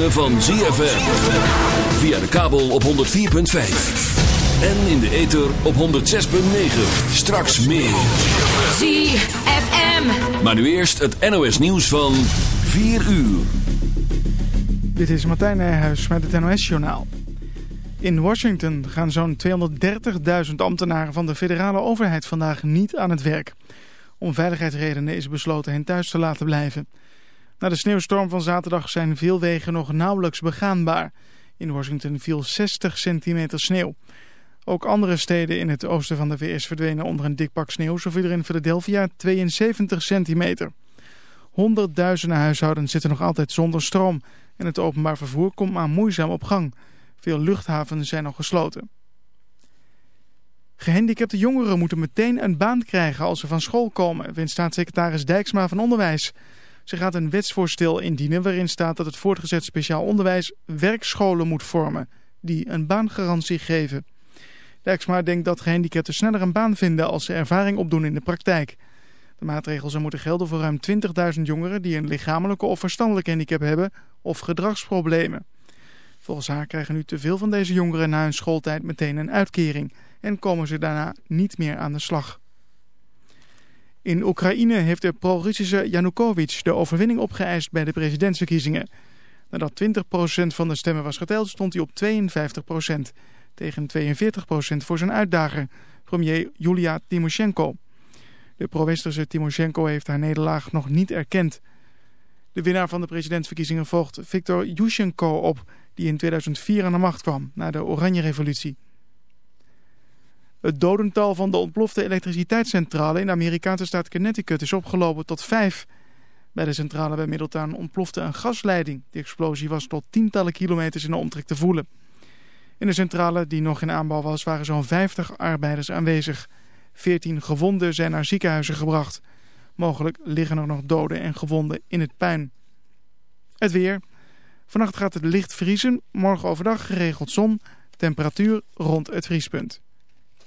ritme van ZFM. Via de kabel op 104.5. En in de ether op 106.9. Straks meer. ZFM. Maar nu eerst het NOS nieuws van 4 uur. Dit is Martijn Nijhuis met het NOS-journaal. In Washington gaan zo'n 230.000 ambtenaren van de federale overheid vandaag niet aan het werk. Om veiligheidsredenen is besloten hen thuis te laten blijven. Na de sneeuwstorm van zaterdag zijn veel wegen nog nauwelijks begaanbaar. In Washington viel 60 centimeter sneeuw. Ook andere steden in het oosten van de VS verdwenen onder een dik pak sneeuw. Zo viel er in Philadelphia 72 centimeter. Honderdduizenden huishoudens zitten nog altijd zonder stroom. En het openbaar vervoer komt maar moeizaam op gang. Veel luchthavens zijn nog gesloten. Gehandicapte jongeren moeten meteen een baan krijgen als ze van school komen, vindt staatssecretaris Dijksma van Onderwijs. Ze gaat een wetsvoorstel indienen waarin staat dat het voortgezet speciaal onderwijs werkscholen moet vormen, die een baangarantie geven. Dijksma denkt dat gehandicapten sneller een baan vinden als ze ervaring opdoen in de praktijk. De maatregels moeten gelden voor ruim 20.000 jongeren die een lichamelijke of verstandelijke handicap hebben of gedragsproblemen. Volgens haar krijgen nu te veel van deze jongeren na hun schooltijd meteen een uitkering en komen ze daarna niet meer aan de slag. In Oekraïne heeft de pro-Russische Yanukovych de overwinning opgeëist bij de presidentsverkiezingen. Nadat 20% van de stemmen was geteld stond hij op 52% tegen 42% voor zijn uitdager, premier Julia Timoshenko. De pro-Westerse Timoshenko heeft haar nederlaag nog niet erkend. De winnaar van de presidentsverkiezingen volgt Viktor Yushchenko op, die in 2004 aan de macht kwam na de Oranje Revolutie. Het dodental van de ontplofte elektriciteitscentrale in de Amerikaanse staat Connecticut is opgelopen tot vijf. Bij de centrale bij Middletown ontplofte een gasleiding. De explosie was tot tientallen kilometers in de omtrek te voelen. In de centrale, die nog in aanbouw was, waren zo'n 50 arbeiders aanwezig. 14 gewonden zijn naar ziekenhuizen gebracht. Mogelijk liggen er nog doden en gewonden in het puin. Het weer. Vannacht gaat het licht vriezen. Morgen overdag geregeld zon. Temperatuur rond het vriespunt.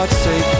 God save.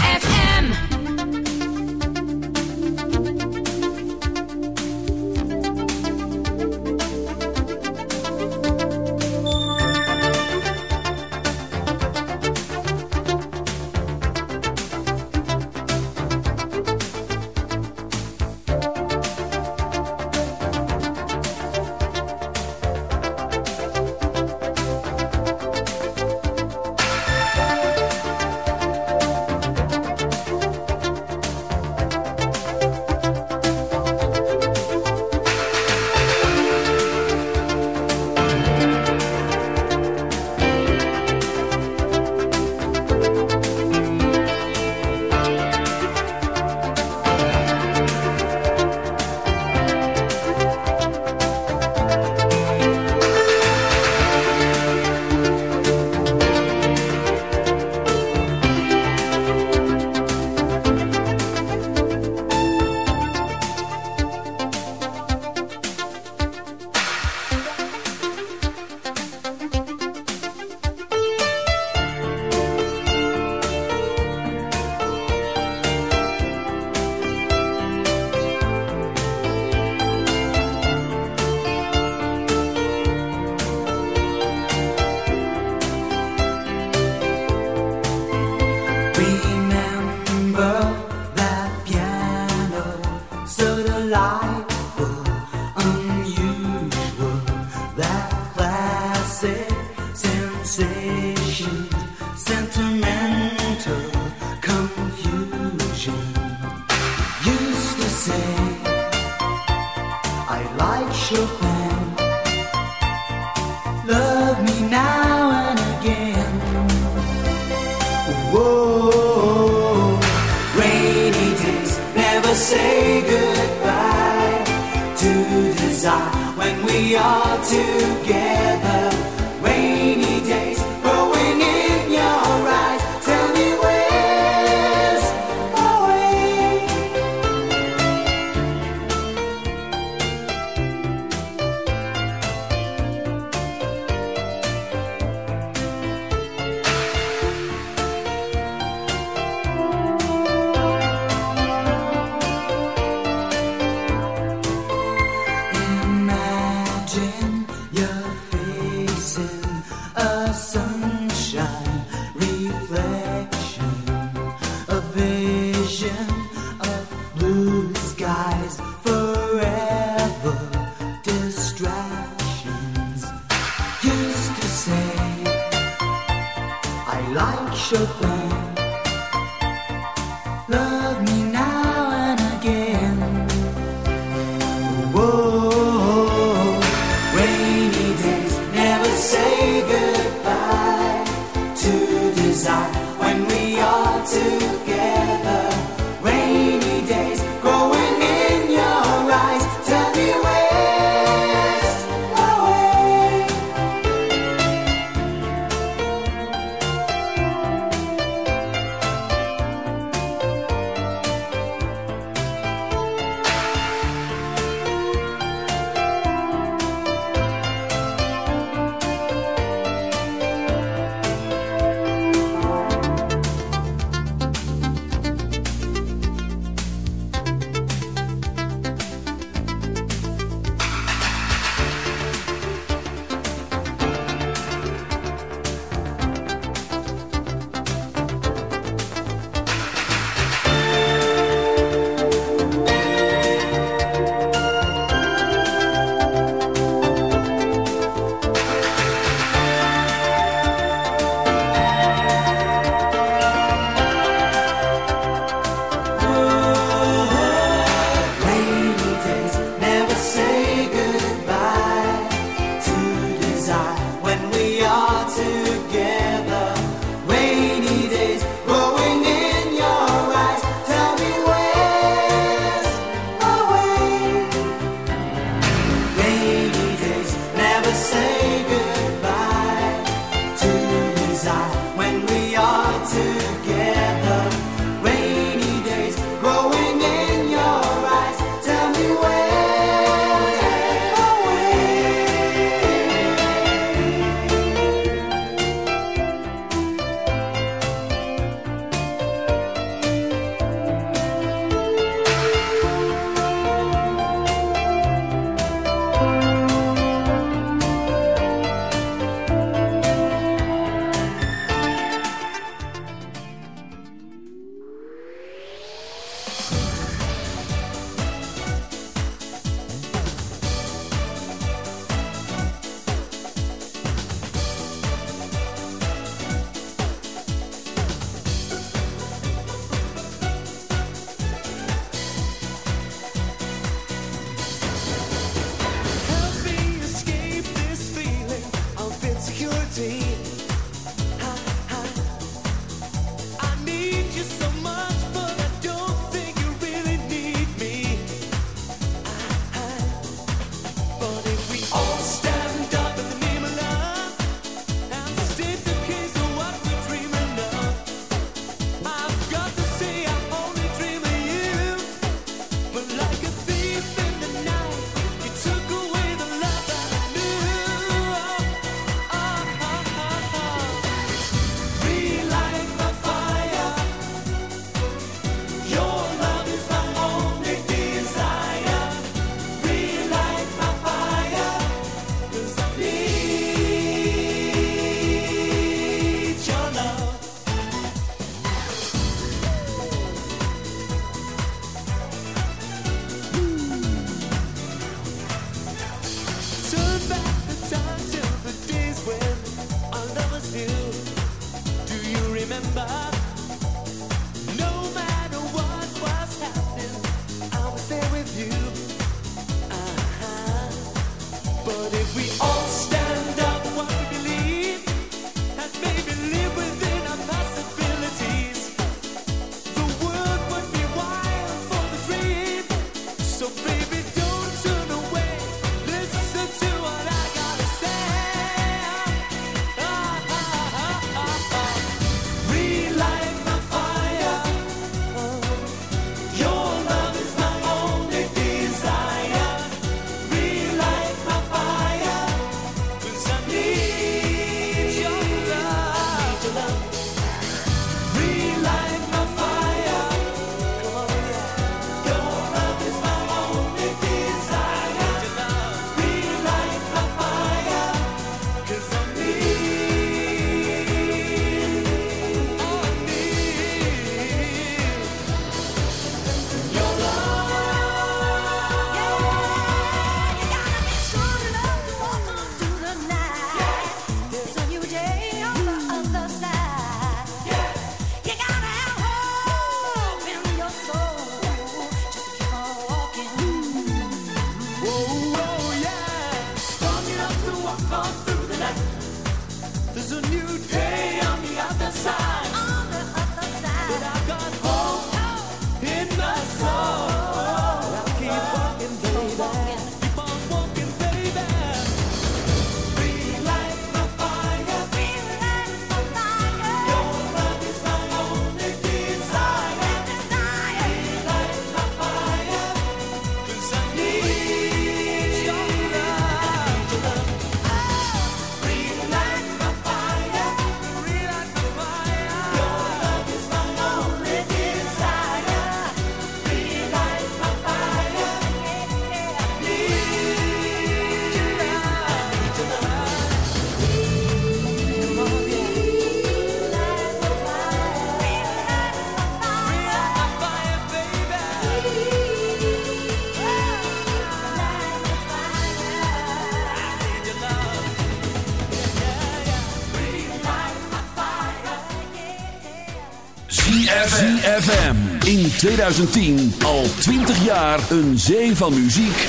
2010 al 20 jaar een zee van muziek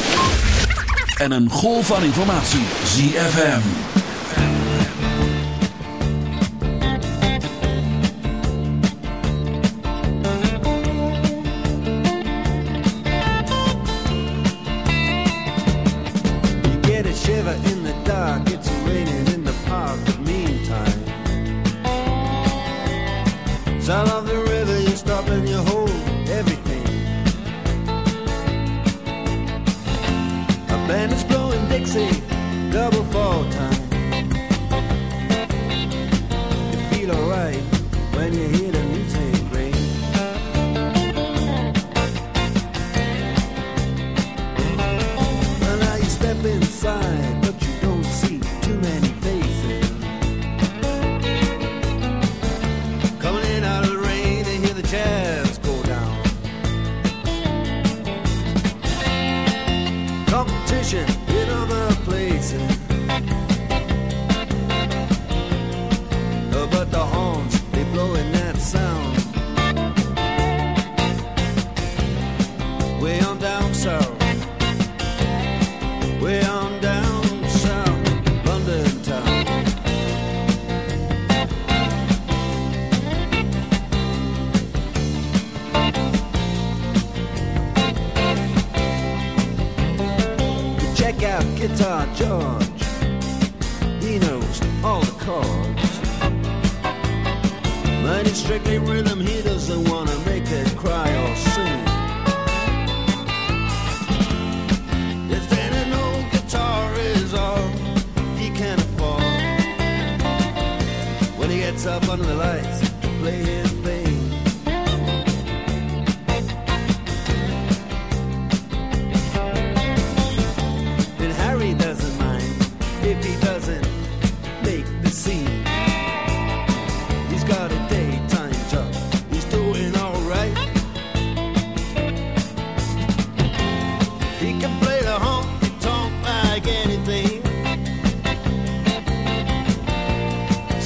en een golf van informatie. ZFM. You get a shiver in the dark, it's raining in the park, but meantime...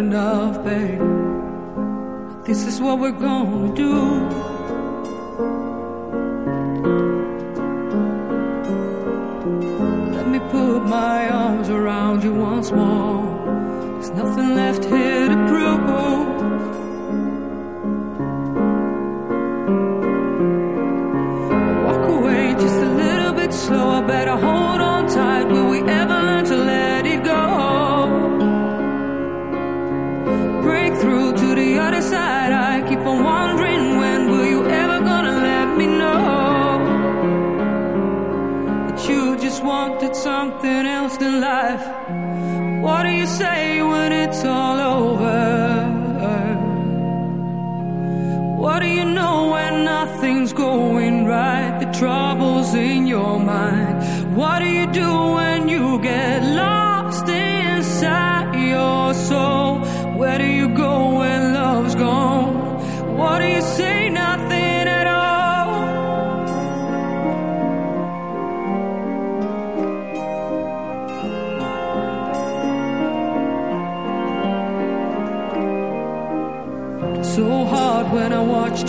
enough, babe. This is what we're gonna do.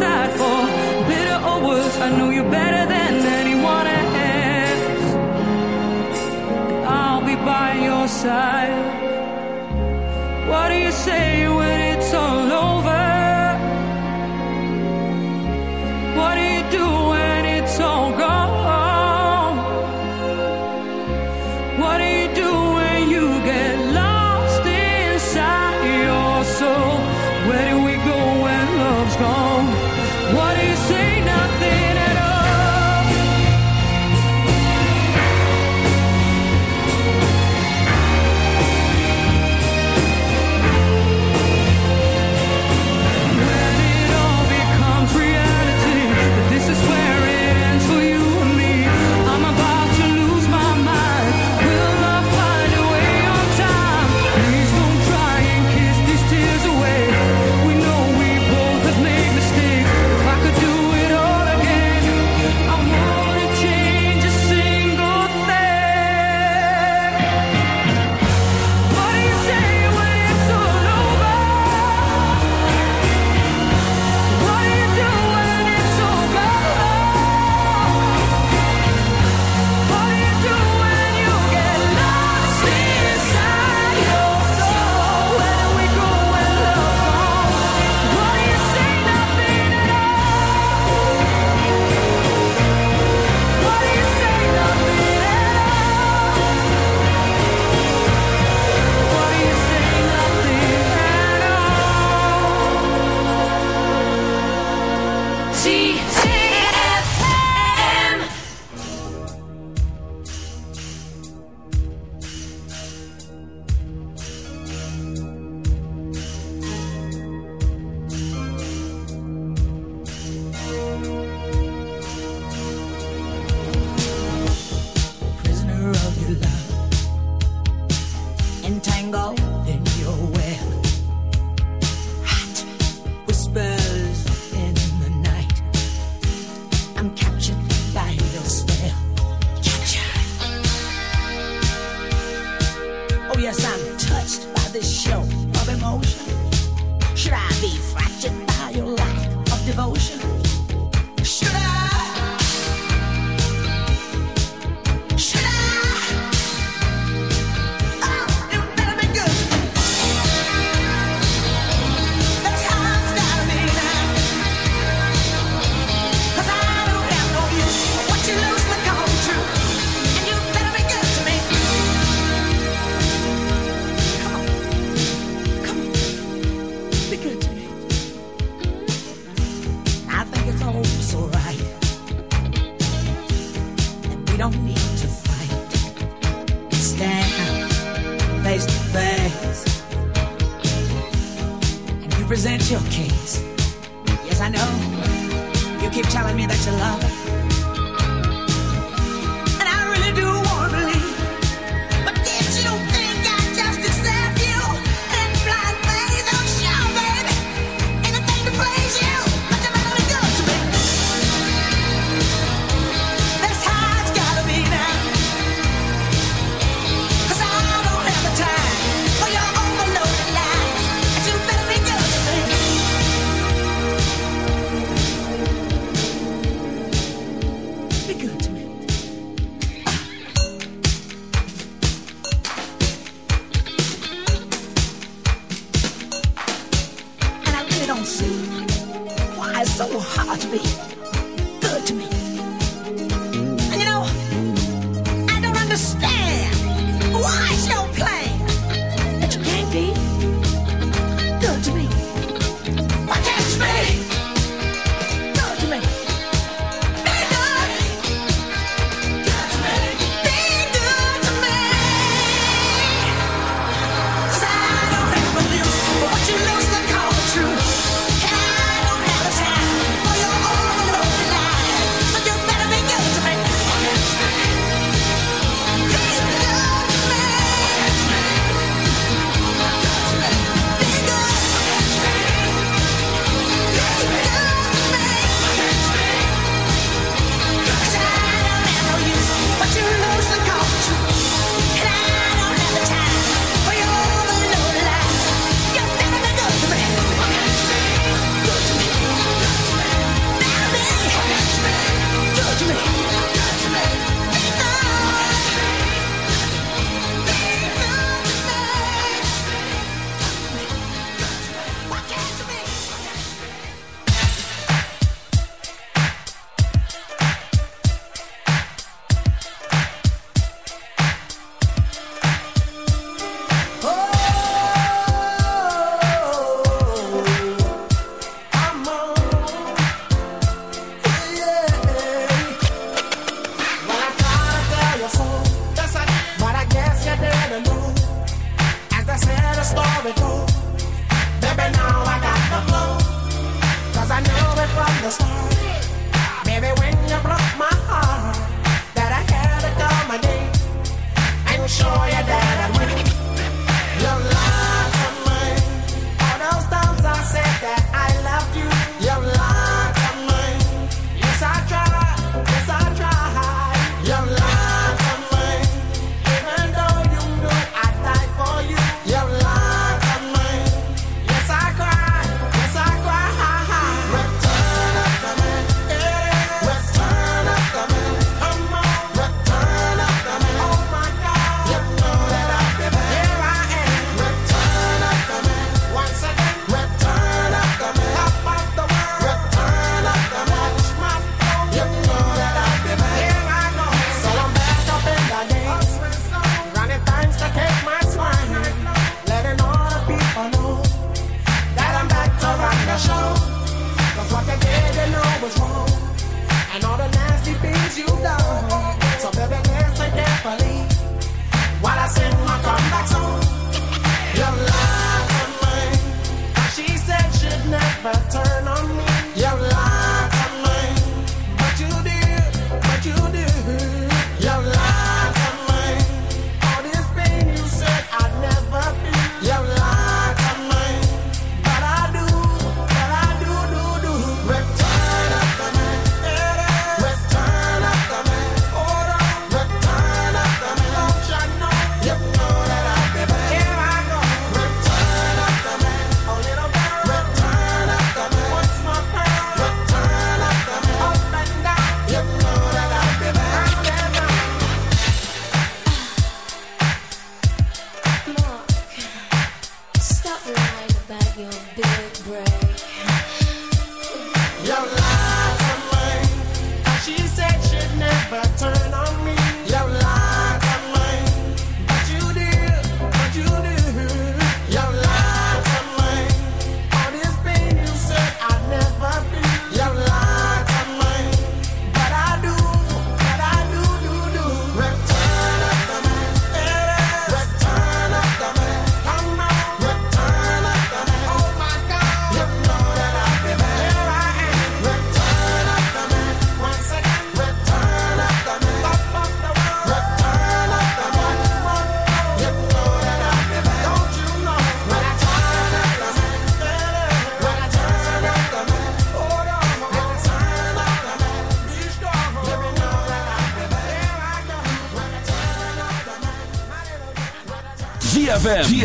Sad for. Bitter or worse, I know you better than. see.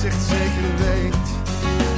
zegt zeker weet.